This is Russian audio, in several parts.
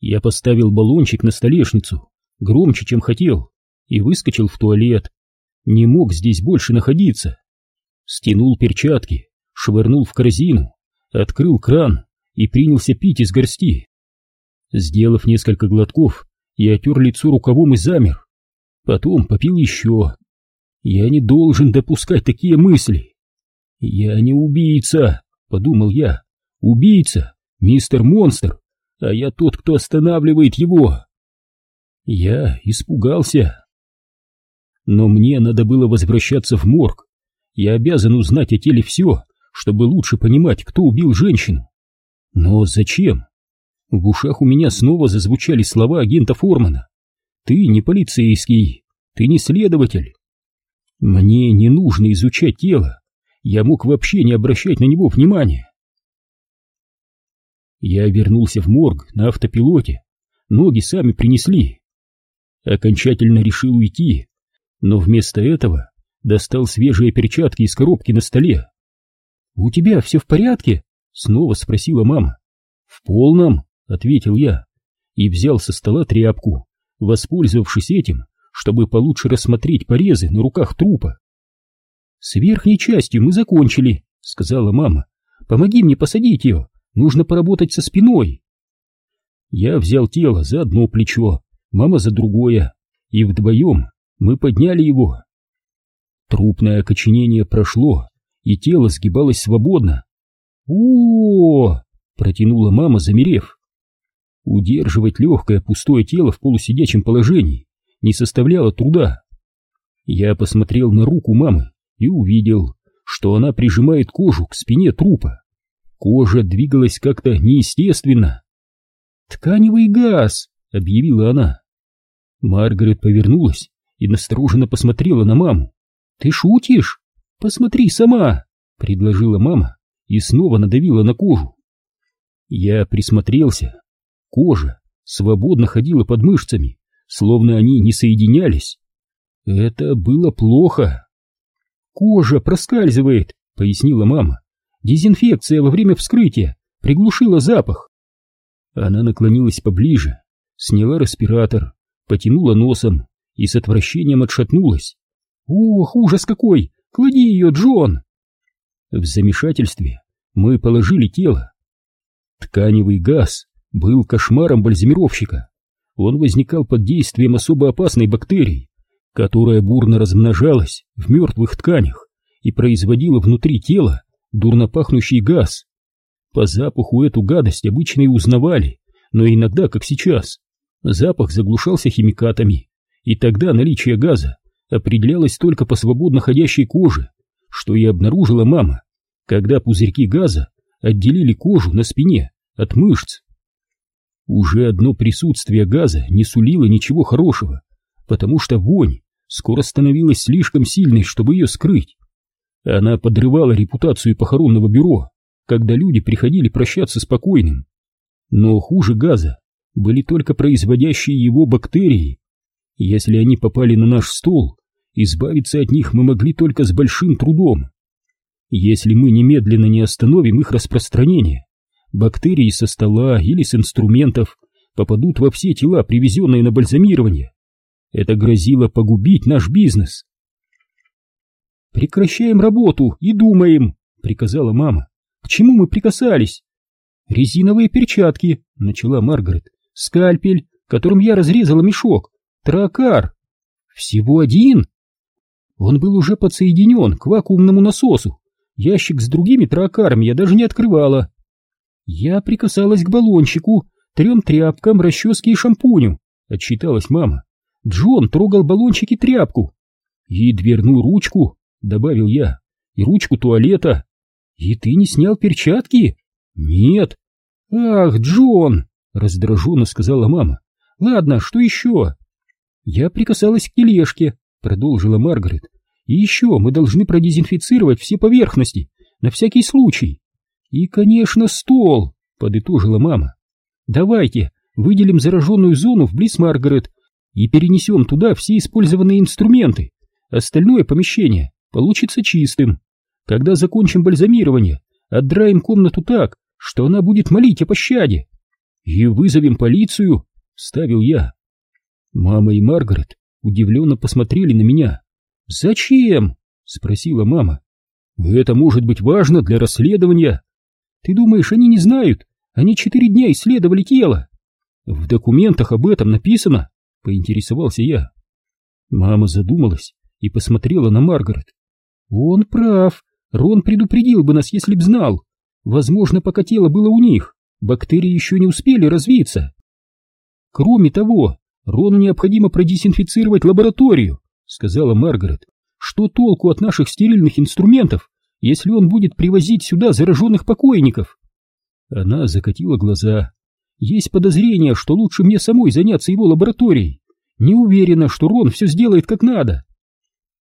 Я поставил баллончик на столешницу, громче, чем хотел, и выскочил в туалет. Не мог здесь больше находиться. Стянул перчатки, швырнул в корзину, открыл кран и принялся пить из горсти. Сделав несколько глотков, я отер лицо рукавом и замер. Потом попил еще. Я не должен допускать такие мысли. Я не убийца, подумал я. Убийца, мистер Монстр, а я тот, кто останавливает его. Я испугался. Но мне надо было возвращаться в морг. Я обязан узнать о теле все, чтобы лучше понимать, кто убил женщину. Но зачем? В ушах у меня снова зазвучали слова агента Формана. «Ты не полицейский, ты не следователь». Мне не нужно изучать тело, я мог вообще не обращать на него внимания. Я вернулся в морг на автопилоте, ноги сами принесли. Окончательно решил уйти, но вместо этого достал свежие перчатки из коробки на столе. «У тебя все в порядке?» — снова спросила мама. «В полном», — ответил я, и взял со стола тряпку, воспользовавшись этим, чтобы получше рассмотреть порезы на руках трупа. «С верхней частью мы закончили», — сказала мама. «Помоги мне посадить ее, нужно поработать со спиной». Я взял тело за одно плечо, мама за другое, и вдвоем мы подняли его. Трупное окоченение прошло, и тело сгибалось свободно. у, -о протянула мама, замерев. Удерживать легкое пустое тело в полусидячем положении не составляло труда. Я посмотрел на руку мамы и увидел, что она прижимает кожу к спине трупа. Кожа двигалась как-то неестественно. «Тканевый газ!» — объявила она. Маргарет повернулась и настороженно посмотрела на маму. «Ты шутишь? Посмотри сама!» — предложила мама и снова надавила на кожу. Я присмотрелся. Кожа свободно ходила под мышцами, словно они не соединялись. Это было плохо. «Кожа проскальзывает», — пояснила мама. «Дезинфекция во время вскрытия приглушила запах». Она наклонилась поближе, сняла респиратор, потянула носом и с отвращением отшатнулась. «Ох, ужас какой! Клади ее, Джон!» В замешательстве мы положили тело. Тканевый газ был кошмаром бальзамировщика. Он возникал под действием особо опасной бактерии, которая бурно размножалась в мертвых тканях и производила внутри тела дурно пахнущий газ. По запаху эту гадость обычно и узнавали, но иногда, как сейчас, запах заглушался химикатами, и тогда наличие газа определялось только по свободно ходящей коже, что и обнаружила мама, когда пузырьки газа отделили кожу на спине от мышц. Уже одно присутствие газа не сулило ничего хорошего, потому что вонь скоро становилась слишком сильной, чтобы ее скрыть. Она подрывала репутацию похоронного бюро, когда люди приходили прощаться с покойным. Но хуже газа были только производящие его бактерии. Если они попали на наш стол, избавиться от них мы могли только с большим трудом. Если мы немедленно не остановим их распространение, бактерии со стола или с инструментов попадут во все тела, привезенные на бальзамирование. Это грозило погубить наш бизнес. «Прекращаем работу и думаем», — приказала мама. «К чему мы прикасались?» «Резиновые перчатки», — начала Маргарет. «Скальпель, которым я разрезала мешок. Тракар». «Всего один?» Он был уже подсоединен к вакуумному насосу. Ящик с другими тракарами я даже не открывала. Я прикасалась к баллончику, трем тряпкам, расческе и шампуню, отчиталась мама. Джон трогал баллончик и тряпку. И дверную ручку, добавил я, и ручку туалета. И ты не снял перчатки? Нет. Ах, Джон, раздраженно сказала мама. Ладно, что еще? Я прикасалась к тележке, продолжила Маргарет. И еще мы должны продезинфицировать все поверхности, на всякий случай. И, конечно, стол, подытожила мама. Давайте выделим зараженную зону вблиз Маргарет и перенесем туда все использованные инструменты. Остальное помещение получится чистым. Когда закончим бальзамирование, отдраем комнату так, что она будет молить о пощаде. «И вызовем полицию?» — вставил я. Мама и Маргарет удивленно посмотрели на меня. «Зачем?» — спросила мама. «Это может быть важно для расследования». «Ты думаешь, они не знают? Они четыре дня исследовали тело». «В документах об этом написано?» — поинтересовался я. Мама задумалась и посмотрела на Маргарет. «Он прав. Рон предупредил бы нас, если б знал. Возможно, пока тело было у них, бактерии еще не успели развиться. Кроме того, Рону необходимо продезинфицировать лабораторию, сказала Маргарет. Что толку от наших стерильных инструментов, если он будет привозить сюда зараженных покойников? Она закатила глаза. Есть подозрение, что лучше мне самой заняться его лабораторией. Не уверена, что Рон все сделает как надо.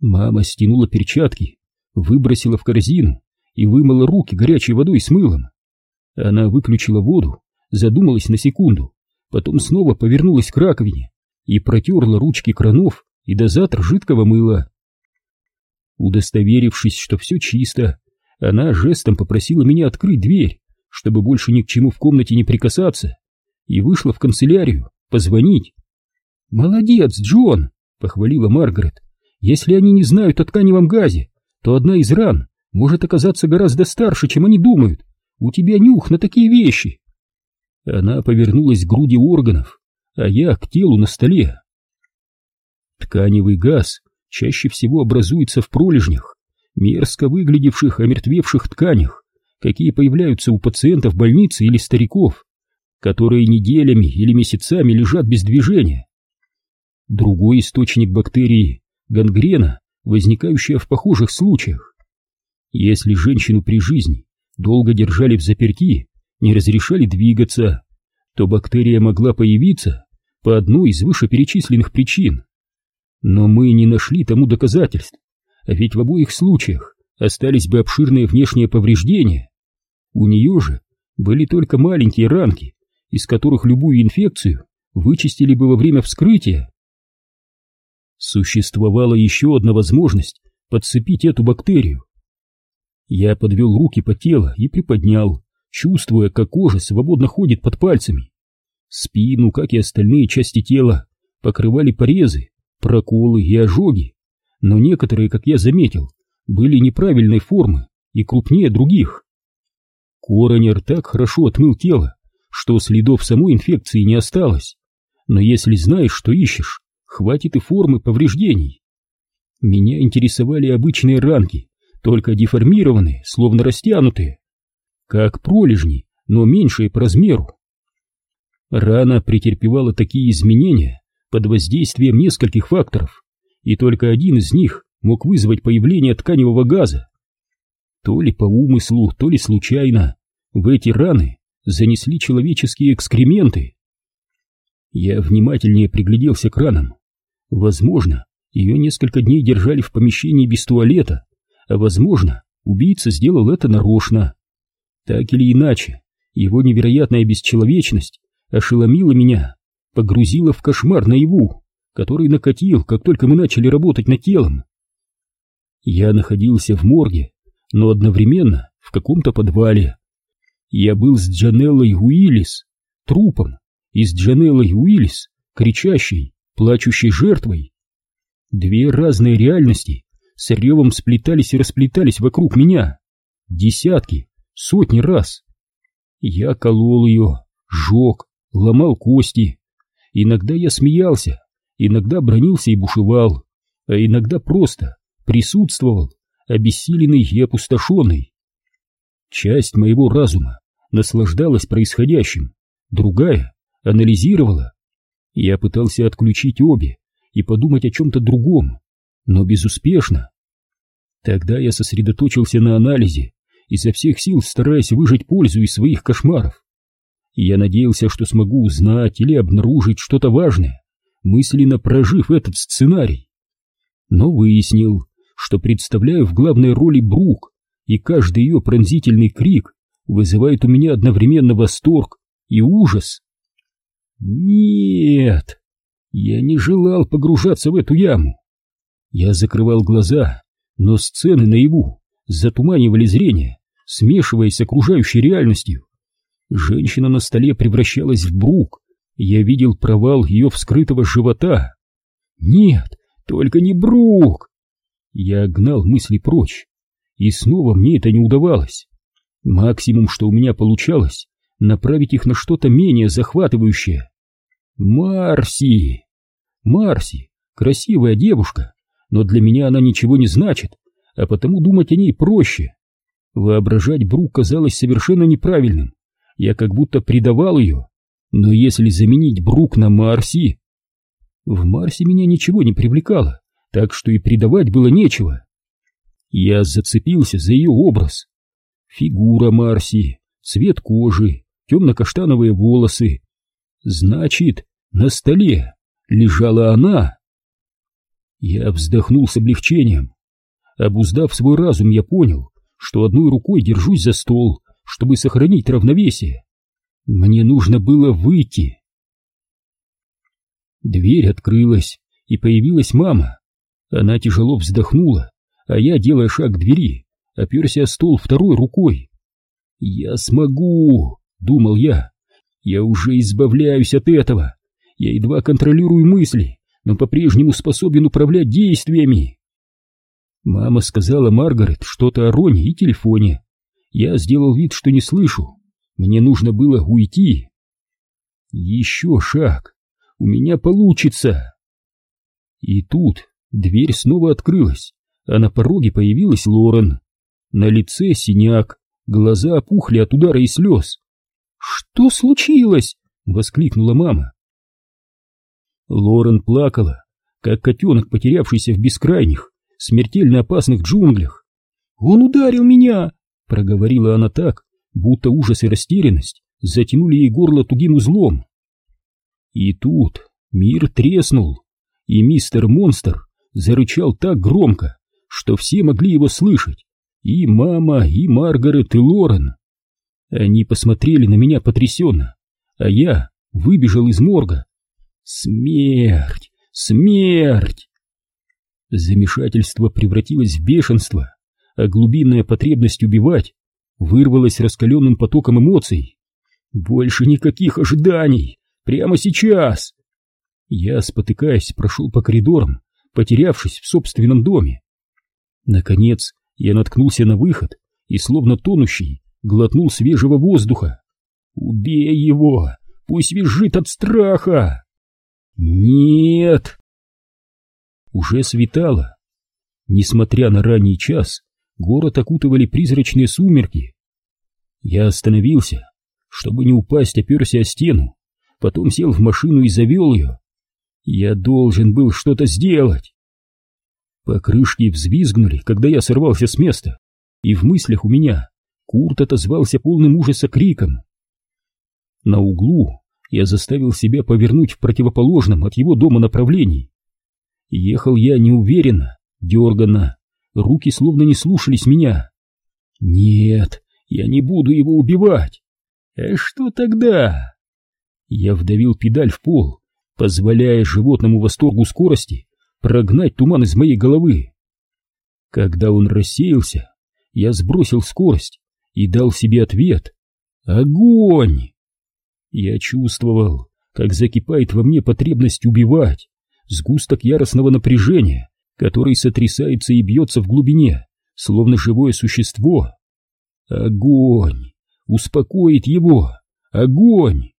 Мама стянула перчатки, выбросила в корзину и вымыла руки горячей водой с мылом. Она выключила воду, задумалась на секунду, потом снова повернулась к раковине и протерла ручки кранов и дозатор жидкого мыла. Удостоверившись, что все чисто, она жестом попросила меня открыть дверь, чтобы больше ни к чему в комнате не прикасаться, и вышла в канцелярию позвонить. «Молодец, Джон!» — похвалила Маргарет. «Если они не знают о тканевом газе, то одна из ран может оказаться гораздо старше, чем они думают. У тебя нюх на такие вещи. Она повернулась к груди органов, а я к телу на столе. Тканевый газ чаще всего образуется в пролежнях, мерзко выглядевших омертвевших тканях, какие появляются у пациентов больницы или стариков, которые неделями или месяцами лежат без движения. Другой источник бактерии – гангрена, возникающая в похожих случаях. Если женщину при жизни долго держали в заперти, не разрешали двигаться, то бактерия могла появиться по одной из вышеперечисленных причин. Но мы не нашли тому доказательств, а ведь в обоих случаях остались бы обширные внешние повреждения. У нее же были только маленькие ранки, из которых любую инфекцию вычистили бы во время вскрытия. Существовала еще одна возможность подцепить эту бактерию. Я подвел руки по телу и приподнял, чувствуя, как кожа свободно ходит под пальцами. Спину, как и остальные части тела, покрывали порезы, проколы и ожоги, но некоторые, как я заметил, были неправильной формы и крупнее других. Коронер так хорошо отмыл тело, что следов самой инфекции не осталось. Но если знаешь, что ищешь, хватит и формы повреждений. Меня интересовали обычные ранки, только деформированные, словно растянутые, как пролежни, но меньшие по размеру. Рана претерпевала такие изменения под воздействием нескольких факторов, и только один из них мог вызвать появление тканевого газа. То ли по умыслу, то ли случайно в эти раны занесли человеческие экскременты. Я внимательнее пригляделся к ранам. Возможно, ее несколько дней держали в помещении без туалета, а возможно, убийца сделал это нарочно. Так или иначе, его невероятная бесчеловечность ошеломила меня, погрузила в кошмар наяву, который накатил, как только мы начали работать над телом. Я находился в морге, но одновременно в каком-то подвале. Я был с Джанеллой Уиллис, трупом, и с Джанеллой Уиллис, кричащей, плачущей жертвой. Две разные реальности, с ревом сплетались и расплетались вокруг меня. Десятки, сотни раз. Я колол ее, жег, ломал кости. Иногда я смеялся, иногда бронился и бушевал, а иногда просто присутствовал, обессиленный и опустошенный. Часть моего разума наслаждалась происходящим, другая анализировала. Я пытался отключить обе и подумать о чем-то другом, но безуспешно. Тогда я сосредоточился на анализе, изо всех сил стараясь выжать пользу из своих кошмаров. Я надеялся, что смогу узнать или обнаружить что-то важное, мысленно прожив этот сценарий. Но выяснил, что представляю в главной роли Брук, и каждый ее пронзительный крик вызывает у меня одновременно восторг и ужас. Нет, я не желал погружаться в эту яму. Я закрывал глаза, но сцены наяву затуманивали зрение, смешиваясь с окружающей реальностью. Женщина на столе превращалась в Брук. Я видел провал ее вскрытого живота. Нет, только не Брук! Я гнал мысли прочь, и снова мне это не удавалось. Максимум, что у меня получалось, направить их на что-то менее захватывающее. Марси! Марси, красивая девушка, но для меня она ничего не значит, а потому думать о ней проще. Воображать Брук казалось совершенно неправильным. Я как будто предавал ее. Но если заменить Брук на Марси... В Марсе меня ничего не привлекало, так что и предавать было нечего. Я зацепился за ее образ. Фигура Марси, цвет кожи, темно-каштановые волосы. Значит, на столе лежала она. Я вздохнул с облегчением. Обуздав свой разум, я понял, что одной рукой держусь за стол, чтобы сохранить равновесие. Мне нужно было выйти. Дверь открылась, и появилась мама. Она тяжело вздохнула, а я, делая шаг к двери, оперся о стол второй рукой. «Я смогу!» — думал я. «Я уже избавляюсь от этого. Я едва контролирую мысли, но по-прежнему способен управлять действиями». Мама сказала Маргарет что-то о Роне и телефоне. Я сделал вид, что не слышу. Мне нужно было уйти. Еще шаг. У меня получится. И тут дверь снова открылась, а на пороге появилась Лорен. На лице синяк, глаза опухли от удара и слез. «Что случилось?» — воскликнула мама. Лорен плакала, как котенок, потерявшийся в бескрайних, смертельно опасных джунглях. «Он ударил меня!» — проговорила она так, будто ужас и растерянность затянули ей горло тугим узлом. И тут мир треснул, и мистер Монстр зарычал так громко, что все могли его слышать, и мама, и Маргарет, и Лорен. Они посмотрели на меня потрясенно, а я выбежал из морга. Смерть! Смерть! Замешательство превратилось в бешенство, а глубинная потребность убивать вырвалась раскаленным потоком эмоций. Больше никаких ожиданий! Прямо сейчас! Я, спотыкаясь, прошел по коридорам, потерявшись в собственном доме. Наконец, я наткнулся на выход и, словно тонущий, глотнул свежего воздуха. «Убей его! Пусть визжит от страха!» «Нет!» Уже светало. Несмотря на ранний час, город окутывали призрачные сумерки. Я остановился, чтобы не упасть, оперся о стену, потом сел в машину и завел ее. Я должен был что-то сделать. Покрышки взвизгнули, когда я сорвался с места, и в мыслях у меня Курт отозвался полным ужаса криком. На углу я заставил себя повернуть в противоположном от его дома направлении. Ехал я неуверенно, дерганно, руки словно не слушались меня. Нет, я не буду его убивать. А что тогда? Я вдавил педаль в пол, позволяя животному восторгу скорости прогнать туман из моей головы. Когда он рассеялся, я сбросил скорость и дал себе ответ. Огонь! Я чувствовал, как закипает во мне потребность убивать, сгусток яростного напряжения, который сотрясается и бьется в глубине, словно живое существо. Огонь! Успокоит его! Огонь!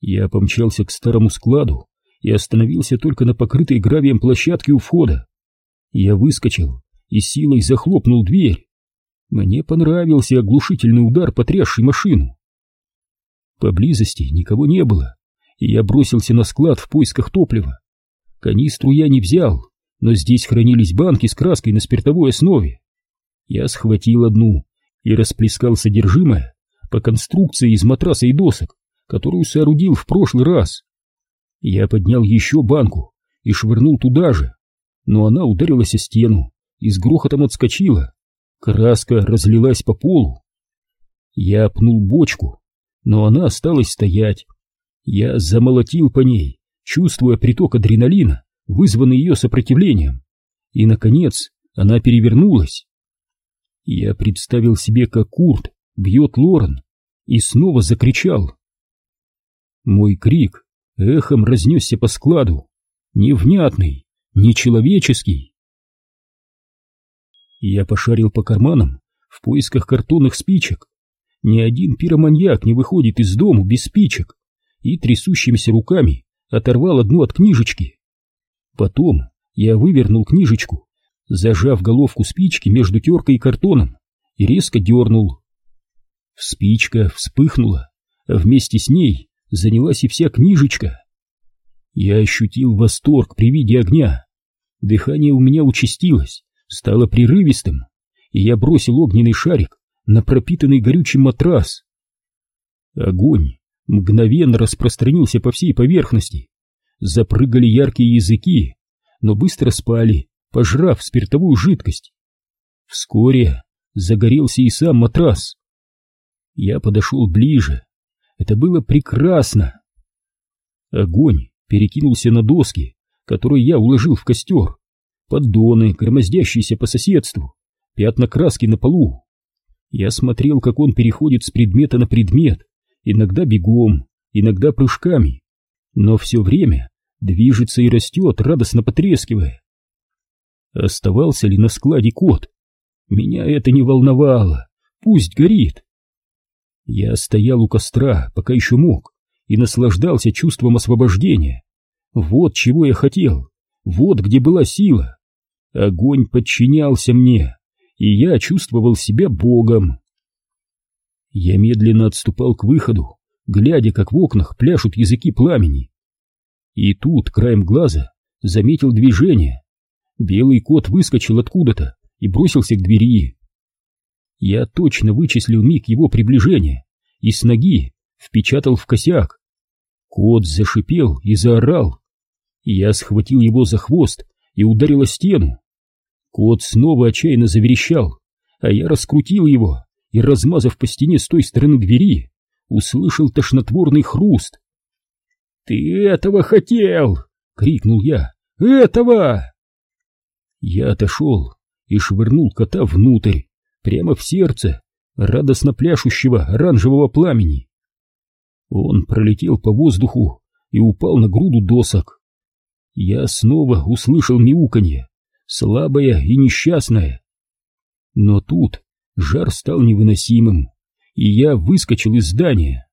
Я помчался к старому складу и остановился только на покрытой гравием площадке у входа. Я выскочил и силой захлопнул дверь. Мне понравился оглушительный удар, потрясший машину. Поблизости никого не было, и я бросился на склад в поисках топлива. Канистру я не взял, но здесь хранились банки с краской на спиртовой основе. Я схватил одну и расплескал содержимое по конструкции из матраса и досок, которую соорудил в прошлый раз. Я поднял еще банку и швырнул туда же, но она ударилась о стену и с грохотом отскочила. Краска разлилась по полу. Я пнул бочку, но она осталась стоять. Я замолотил по ней, чувствуя приток адреналина, вызванный ее сопротивлением. И, наконец, она перевернулась. Я представил себе, как Курт бьет Лорен, и снова закричал. Мой крик эхом разнесся по складу, невнятный, нечеловеческий. Я пошарил по карманам в поисках картонных спичек. Ни один пироманьяк не выходит из дому без спичек и трясущимися руками оторвал одну от книжечки. Потом я вывернул книжечку, зажав головку спички между теркой и картоном, и резко дернул. Спичка вспыхнула, а вместе с ней занялась и вся книжечка. Я ощутил восторг при виде огня. Дыхание у меня участилось, стало прерывистым, и я бросил огненный шарик на пропитанный горючим матрас. Огонь мгновенно распространился по всей поверхности. Запрыгали яркие языки, но быстро спали, пожрав спиртовую жидкость. Вскоре загорелся и сам матрас. Я подошел ближе. Это было прекрасно. Огонь перекинулся на доски, которые я уложил в костер, поддоны, громоздящиеся по соседству, пятна краски на полу. Я смотрел, как он переходит с предмета на предмет, иногда бегом, иногда прыжками, но все время движется и растет, радостно потрескивая. Оставался ли на складе кот? Меня это не волновало, пусть горит. Я стоял у костра, пока еще мог, и наслаждался чувством освобождения. Вот чего я хотел, вот где была сила. Огонь подчинялся мне, и я чувствовал себя богом. Я медленно отступал к выходу, глядя, как в окнах пляшут языки пламени. И тут, краем глаза, заметил движение. Белый кот выскочил откуда-то и бросился к двери. Я точно вычислил миг его приближения и с ноги впечатал в косяк. Кот зашипел и заорал. Я схватил его за хвост и ударил о стену. Кот снова отчаянно заверещал, а я раскрутил его и, размазав по стене с той стороны двери, услышал тошнотворный хруст. «Ты этого хотел!» — крикнул я. «Этого!» Я отошел и швырнул кота внутрь, прямо в сердце радостно пляшущего оранжевого пламени. Он пролетел по воздуху и упал на груду досок. Я снова услышал мяуканье, слабое и несчастное. Но тут жар стал невыносимым, и я выскочил из здания.